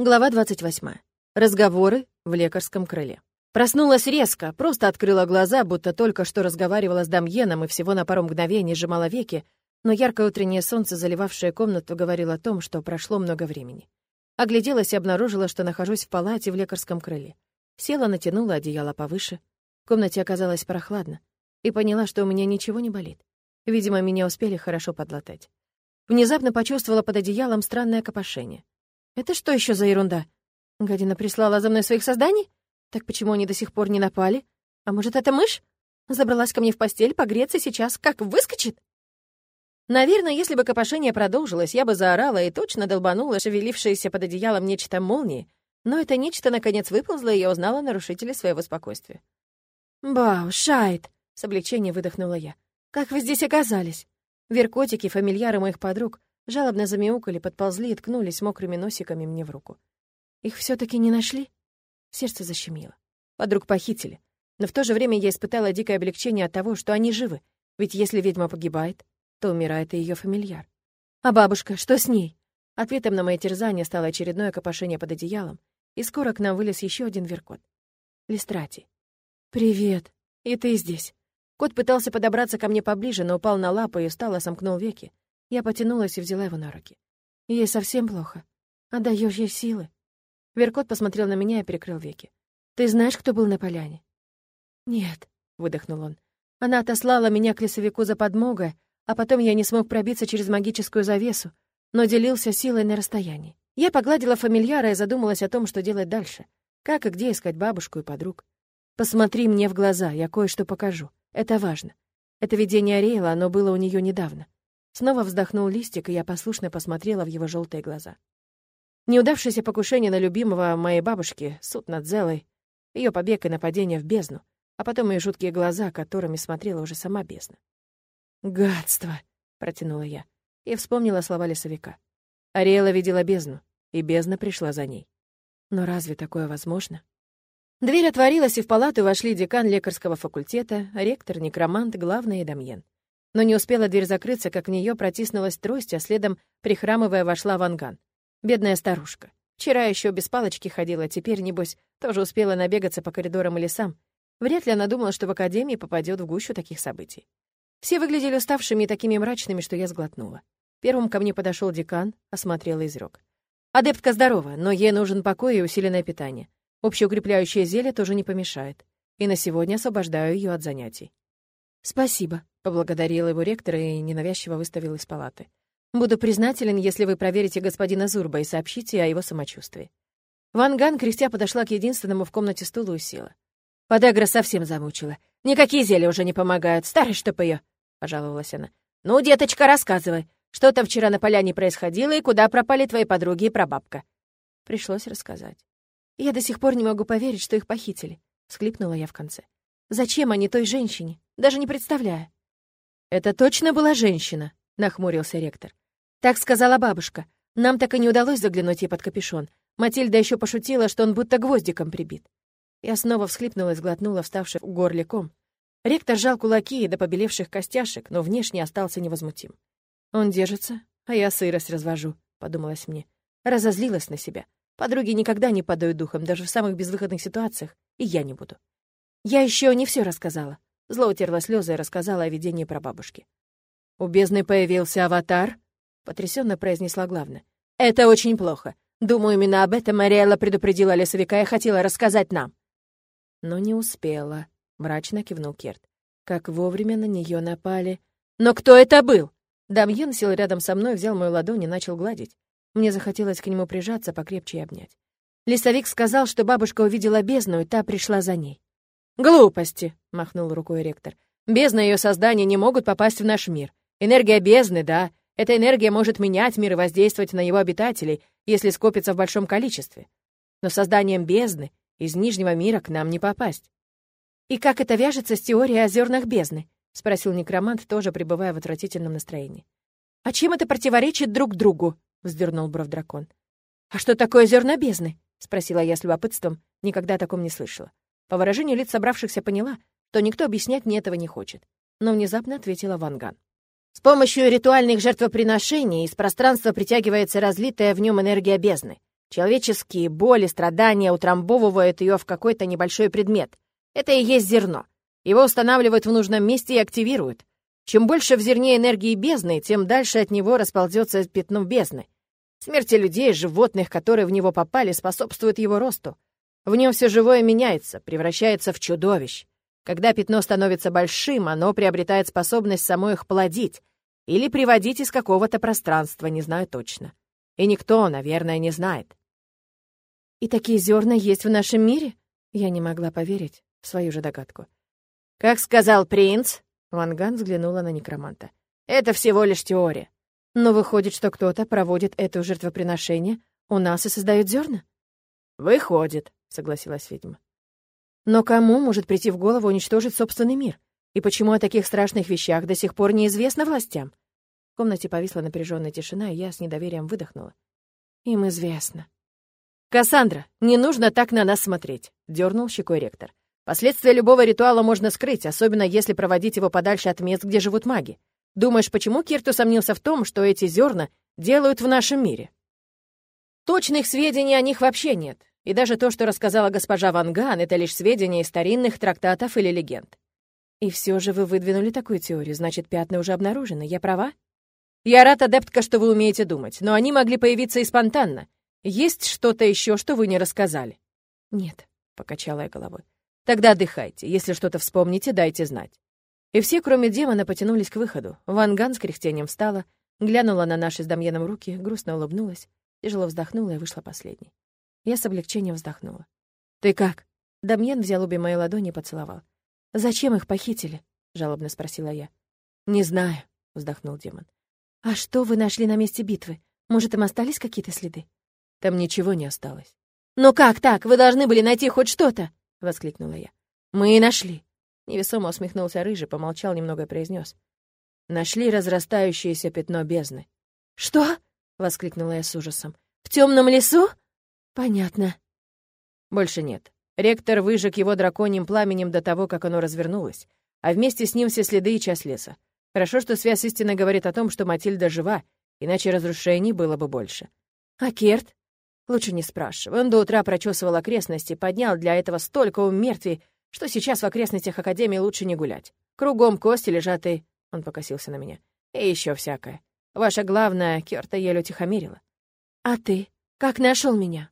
Глава 28. Разговоры в лекарском крыле. Проснулась резко, просто открыла глаза, будто только что разговаривала с Дамьеном и всего на пару мгновений сжимала веки, но яркое утреннее солнце, заливавшее комнату, говорило о том, что прошло много времени. Огляделась и обнаружила, что нахожусь в палате в лекарском крыле. Села, натянула одеяло повыше. В комнате оказалось прохладно. И поняла, что у меня ничего не болит. Видимо, меня успели хорошо подлатать. Внезапно почувствовала под одеялом странное копошение. Это что еще за ерунда? Гадина прислала за мной своих созданий? Так почему они до сих пор не напали? А может, это мышь? Забралась ко мне в постель погреться сейчас, как выскочит? Наверное, если бы копошение продолжилось, я бы заорала и точно долбанула шевелившееся под одеялом нечто молнии, но это нечто наконец выползло, и я узнала нарушителя своего спокойствия. «Бау, Шайт!» — с облегчением выдохнула я. «Как вы здесь оказались?» Веркотики, фамильяры моих подруг, Жалобно замяукали, подползли и ткнулись мокрыми носиками мне в руку. Их все таки не нашли? Сердце защемило. Подруг похитили. Но в то же время я испытала дикое облегчение от того, что они живы. Ведь если ведьма погибает, то умирает и ее фамильяр. А бабушка, что с ней? Ответом на мои терзания стало очередное копошение под одеялом, и скоро к нам вылез еще один веркот. Листрати. «Привет. И ты здесь?» Кот пытался подобраться ко мне поближе, но упал на лапы и устало сомкнул веки. Я потянулась и взяла его на руки. Ей совсем плохо. Отдаешь ей силы. Веркот посмотрел на меня и перекрыл веки. Ты знаешь, кто был на поляне? Нет, выдохнул он. Она отослала меня к лесовику за подмогой, а потом я не смог пробиться через магическую завесу, но делился силой на расстоянии. Я погладила фамильяра и задумалась о том, что делать дальше. Как и где искать бабушку и подруг. Посмотри мне в глаза, я кое-что покажу. Это важно. Это видение Ариэла, оно было у нее недавно. Снова вздохнул листик, и я послушно посмотрела в его желтые глаза. Неудавшееся покушение на любимого моей бабушки, суд над Зелой, ее побег и нападение в бездну, а потом ее жуткие глаза, которыми смотрела уже сама бездна. «Гадство!» — протянула я и вспомнила слова лесовика. Ариэла видела бездну, и бездна пришла за ней. Но разве такое возможно? Дверь отворилась, и в палату вошли декан лекарского факультета, ректор, некромант, главный и Дамьен. Но не успела дверь закрыться, как в нее протиснулась трость, а следом, прихрамывая, вошла Ванган. Бедная старушка. Вчера еще без палочки ходила, теперь, небось, тоже успела набегаться по коридорам и лесам. Вряд ли она думала, что в академии попадет в гущу таких событий. Все выглядели уставшими и такими мрачными, что я сглотнула. Первым ко мне подошел декан, осмотрел и изрек. «Адептка здорова, но ей нужен покой и усиленное питание. Общеукрепляющее зелье тоже не помешает. И на сегодня освобождаю ее от занятий». «Спасибо», — поблагодарил его ректор и ненавязчиво выставил из палаты. «Буду признателен, если вы проверите господина Зурба и сообщите о его самочувствии». Ван Ган, кряхтя, подошла к единственному в комнате стулу и села. «Подагра совсем замучила. Никакие зелья уже не помогают. Старый, чтоб ее, пожаловалась она. «Ну, деточка, рассказывай, что там вчера на поляне происходило и куда пропали твои подруги и прабабка?» Пришлось рассказать. «Я до сих пор не могу поверить, что их похитили», — всхлипнула я в конце. «Зачем они той женщине? Даже не представляю». «Это точно была женщина?» — нахмурился ректор. «Так сказала бабушка. Нам так и не удалось заглянуть ей под капюшон. Матильда еще пошутила, что он будто гвоздиком прибит». Я снова всхлипнула и сглотнула вставший в горле ком. Ректор сжал кулаки до побелевших костяшек, но внешне остался невозмутим. «Он держится, а я сырость развожу», — подумалось мне. Разозлилась на себя. Подруги никогда не падают духом, даже в самых безвыходных ситуациях, и я не буду. Я еще не все рассказала. Зло утерла слезы и рассказала о видении прабабушки. «У бездны появился аватар?» — потрясенно произнесла главная. «Это очень плохо. Думаю, именно об этом Мариэлла предупредила лесовика и хотела рассказать нам». Но не успела, — мрачно кивнул Керт. Как вовремя на нее напали. «Но кто это был?» Дамьен сел рядом со мной, взял мою ладонь и начал гладить. Мне захотелось к нему прижаться, покрепче и обнять. Лесовик сказал, что бабушка увидела бездну, и та пришла за ней. «Глупости!» — махнул рукой ректор. «Бездна и ее создания не могут попасть в наш мир. Энергия бездны, да. Эта энергия может менять мир и воздействовать на его обитателей, если скопится в большом количестве. Но созданием бездны из Нижнего мира к нам не попасть». «И как это вяжется с теорией о зернах бездны?» — спросил некромант, тоже пребывая в отвратительном настроении. «А чем это противоречит друг другу?» — вздернул бровь дракон. «А что такое зерна бездны?» — спросила я с любопытством, никогда о таком не слышала. По выражению лиц собравшихся поняла, что никто объяснять мне этого не хочет. Но внезапно ответила Ванган. С помощью ритуальных жертвоприношений из пространства притягивается разлитая в нем энергия бездны. Человеческие боли, страдания утрамбовывают ее в какой-то небольшой предмет. Это и есть зерно. Его устанавливают в нужном месте и активируют. Чем больше в зерне энергии бездны, тем дальше от него расползется пятно бездны. Смерти людей, животных, которые в него попали, способствует его росту. В нем все живое меняется, превращается в чудовищ. Когда пятно становится большим, оно приобретает способность само их плодить или приводить из какого-то пространства, не знаю точно. И никто, наверное, не знает. «И такие зерна есть в нашем мире?» Я не могла поверить в свою же догадку. «Как сказал принц», — Ванган взглянула на некроманта, «это всего лишь теория. Но выходит, что кто-то проводит это жертвоприношение у нас и создает зерна?» «Выходит», — согласилась ведьма. Но кому может прийти в голову уничтожить собственный мир? И почему о таких страшных вещах до сих пор неизвестно властям? В комнате повисла напряженная тишина, и я с недоверием выдохнула. Им известно. «Кассандра, не нужно так на нас смотреть», — дернул щекой ректор. «Последствия любого ритуала можно скрыть, особенно если проводить его подальше от мест, где живут маги. Думаешь, почему Кирт усомнился в том, что эти зерна делают в нашем мире?» Точных сведений о них вообще нет. И даже то, что рассказала госпожа Ванган, это лишь сведения из старинных трактатов или легенд. И все же вы выдвинули такую теорию, значит, пятна уже обнаружены. Я права? Я рад, адептка, что вы умеете думать, но они могли появиться и спонтанно. Есть что-то еще, что вы не рассказали? Нет, покачала я головой. Тогда отдыхайте. Если что-то вспомните, дайте знать. И все, кроме демона, потянулись к выходу. Ванган с кряхтением встала, глянула на наши с Дамьеном руки, грустно улыбнулась, тяжело вздохнула и вышла последней. Я с облегчением вздохнула. «Ты как?» Дамьен взял обе мои ладони и поцеловал. «Зачем их похитили?» — жалобно спросила я. «Не знаю», — вздохнул демон. «А что вы нашли на месте битвы? Может, им остались какие-то следы?» «Там ничего не осталось». «Ну как так? Вы должны были найти хоть что-то!» — воскликнула я. «Мы и нашли!» Невесомо усмехнулся Рыжий, помолчал немного и произнес. «Нашли разрастающееся пятно бездны». «Что?» — воскликнула я с ужасом. «В темном лесу?» «Понятно». «Больше нет. Ректор выжег его драконьим пламенем до того, как оно развернулось, а вместе с ним все следы и часть леса. Хорошо, что связь истины говорит о том, что Матильда жива, иначе разрушений было бы больше. А Керт? Лучше не спрашивай. Он до утра прочесывал окрестности, поднял для этого столько умертвий, что сейчас в окрестностях Академии лучше не гулять. Кругом кости лежат и... Он покосился на меня. И еще всякое. Ваша главная Керта еле утихомирила. А ты? Как нашел меня?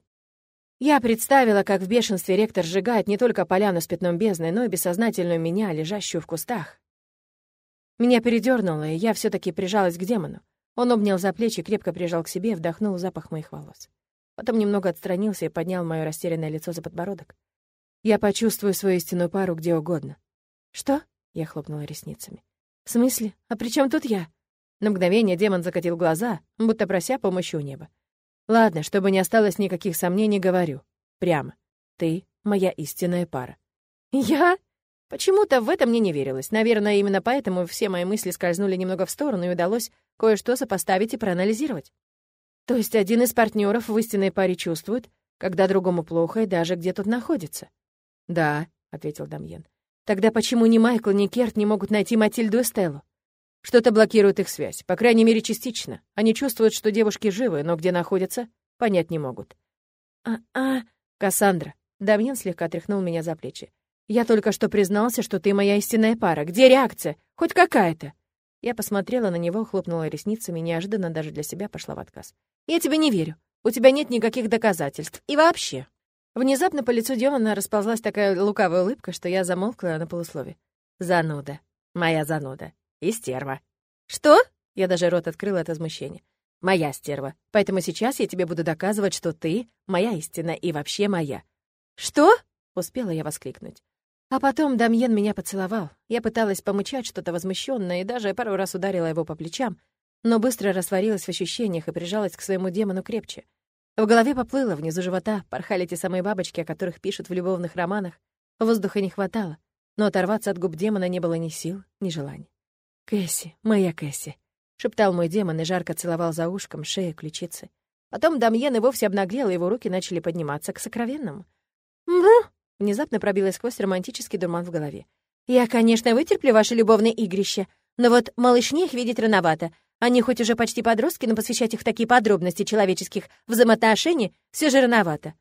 Я представила, как в бешенстве ректор сжигает не только поляну с пятном бездны, но и бессознательную меня, лежащую в кустах. Меня передернуло, и я все таки прижалась к демону. Он обнял за плечи, крепко прижал к себе вдохнул запах моих волос. Потом немного отстранился и поднял мое растерянное лицо за подбородок. «Я почувствую свою истинную пару где угодно». «Что?» — я хлопнула ресницами. «В смысле? А при чем тут я?» На мгновение демон закатил глаза, будто прося помощи у неба. Ладно, чтобы не осталось никаких сомнений, говорю. Прямо. Ты — моя истинная пара. Я? Почему-то в это мне не верилось. Наверное, именно поэтому все мои мысли скользнули немного в сторону, и удалось кое-что сопоставить и проанализировать. То есть один из партнеров в истинной паре чувствует, когда другому плохо и даже где тут находится. «Да», — ответил Дамьен. «Тогда почему ни Майкл, ни Керт не могут найти Матильду и Стеллу? Что-то блокирует их связь, по крайней мере, частично. Они чувствуют, что девушки живы, но где находятся, понять не могут. «А-а...» «Кассандра...» Дамьен слегка тряхнул меня за плечи. «Я только что признался, что ты моя истинная пара. Где реакция? Хоть какая-то?» Я посмотрела на него, хлопнула ресницами, неожиданно даже для себя пошла в отказ. «Я тебе не верю. У тебя нет никаких доказательств. И вообще...» Внезапно по лицу Демона расползлась такая лукавая улыбка, что я замолкла на полуслове. «Зануда. Моя зануда. И стерва. Что? Я даже рот открыла от возмущения. Моя стерва. Поэтому сейчас я тебе буду доказывать, что ты моя истина и вообще моя. Что? Успела я воскликнуть. А потом Дамьен меня поцеловал. Я пыталась помычать что-то возмущенное и даже пару раз ударила его по плечам, но быстро растворилась в ощущениях и прижалась к своему демону крепче. В голове поплыло, внизу живота порхали те самые бабочки, о которых пишут в любовных романах. Воздуха не хватало, но оторваться от губ демона не было ни сил, ни желания. «Кэсси, моя Кэсси», — шептал мой демон и жарко целовал за ушком, шею, ключицы. Потом Дамьен и вовсе обнаглел, и его руки начали подниматься к сокровенному. «Мру!» — внезапно пробилась сквозь романтический дурман в голове. «Я, конечно, вытерплю ваши любовные игрища, но вот малышне их видеть рановато. Они хоть уже почти подростки, но посвящать их такие подробности человеческих взаимоотношений все же рановато.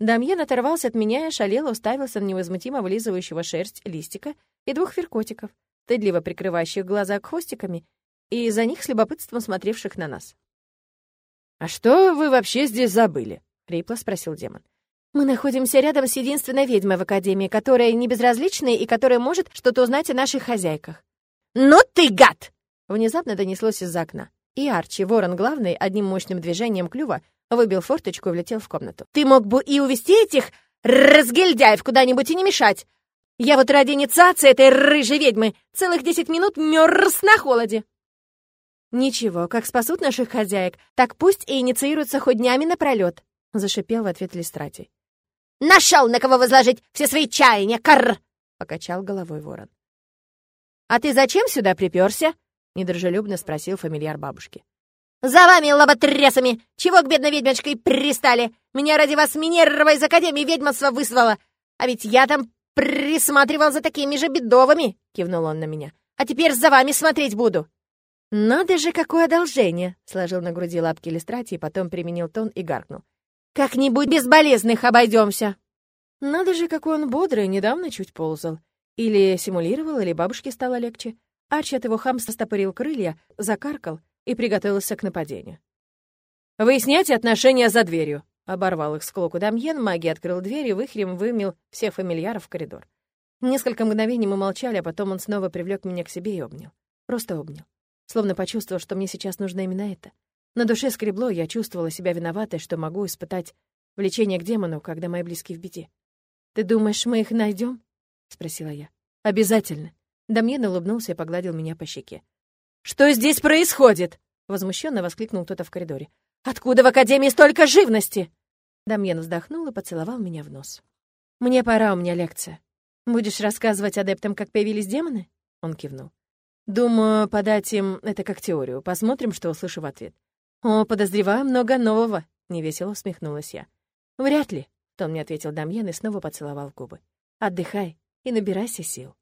Дамьен оторвался от меня и шалело уставился на невозмутимо вылизывающего шерсть листика и двух феркотиков, стыдливо прикрывающих глаза хвостиками и за них с любопытством смотревших на нас. «А что вы вообще здесь забыли?» — хрипло спросил демон. «Мы находимся рядом с единственной ведьмой в Академии, которая не безразличная и которая может что-то узнать о наших хозяйках». «Ну ты гад!» — внезапно донеслось из окна. И Арчи, ворон главный, одним мощным движением клюва выбил форточку и влетел в комнату. «Ты мог бы и увести этих разгильдяев куда-нибудь и не мешать. Я вот ради инициации этой рыжей ведьмы целых десять минут мерз на холоде». «Ничего, как спасут наших хозяек, так пусть и инициируются хоть днями напролёт», — зашипел в ответ Листратий. «Нашел, на кого возложить все свои чаяния, карр!» — покачал головой ворон. «А ты зачем сюда приперся?» — недружелюбно спросил фамильяр бабушки. «За вами, лоботрясами! Чего к бедной ведьмочке пристали? Меня ради вас Минерва из Академии ведьмовства вызвала! А ведь я там присматривал за такими же бедовыми!» — кивнул он на меня. «А теперь за вами смотреть буду!» «Надо же, какое одолжение!» — сложил на груди лапки Листрати, потом применил тон и гаркнул. «Как-нибудь без болезных обойдемся!» Надо же, какой он бодрый, недавно чуть ползал. Или симулировал, или бабушке стало легче. Арчи от его хамства стопорил крылья, закаркал и приготовился к нападению. «Выясняйте отношения за дверью!» — оборвал их склоку Дамьен, маги открыл дверь и выхрем вымел всех фамильяров в коридор. Несколько мгновений мы молчали, а потом он снова привлек меня к себе и обнял. Просто обнял словно почувствовал, что мне сейчас нужно именно это. На душе скребло, я чувствовала себя виноватой, что могу испытать влечение к демону, когда мои близкие в беде. «Ты думаешь, мы их найдем? спросила я. «Обязательно». Дамьен улыбнулся и погладил меня по щеке. «Что здесь происходит?» — возмущенно воскликнул кто-то в коридоре. «Откуда в Академии столько живности?» Дамьен вздохнул и поцеловал меня в нос. «Мне пора, у меня лекция. Будешь рассказывать адептам, как появились демоны?» Он кивнул. Думаю, подать им это как теорию. Посмотрим, что услышу в ответ. О, подозреваю, много нового, невесело усмехнулась я. Вряд ли, тон мне ответил Дамьен и снова поцеловал губы. Отдыхай и набирайся сил.